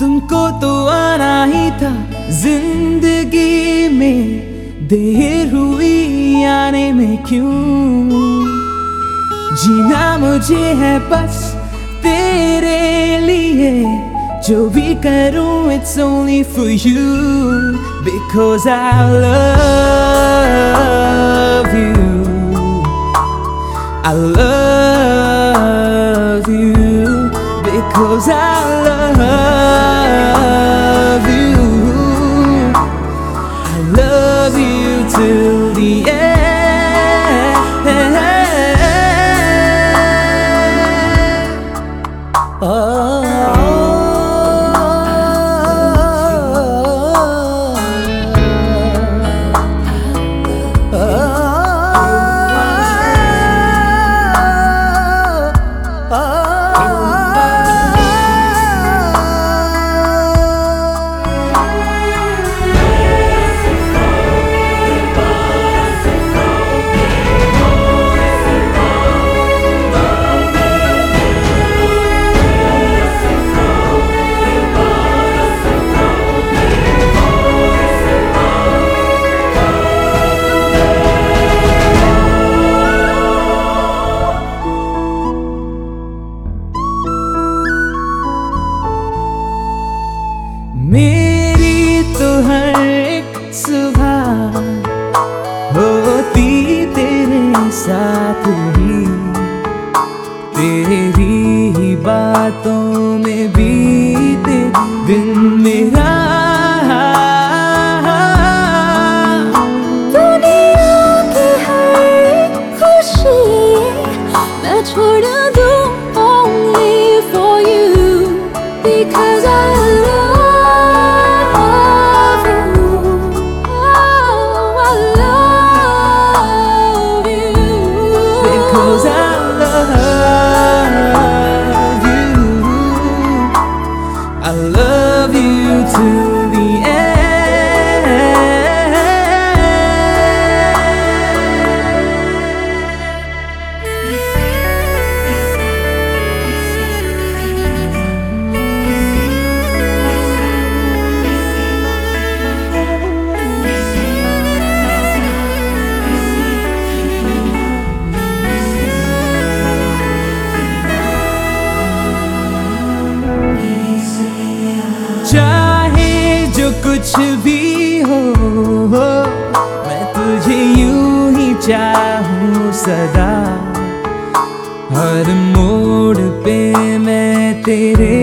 तुमको तो आना ही था जिंदगी में देर हुई आने में क्यों जीना मुझे है बस तेरे लिए जो भी करूँ it's only for you because I love you I love you because I love love you till the end oh. मेरी तो हर एक सुबह होती तेरे साथ ही। तेरी ही बातों में बीते दिन मेरा छोड़ कुछ भी हो मैं तुझे यूँ ही चाहूँ सदा। हर मोड़ पे मैं तेरे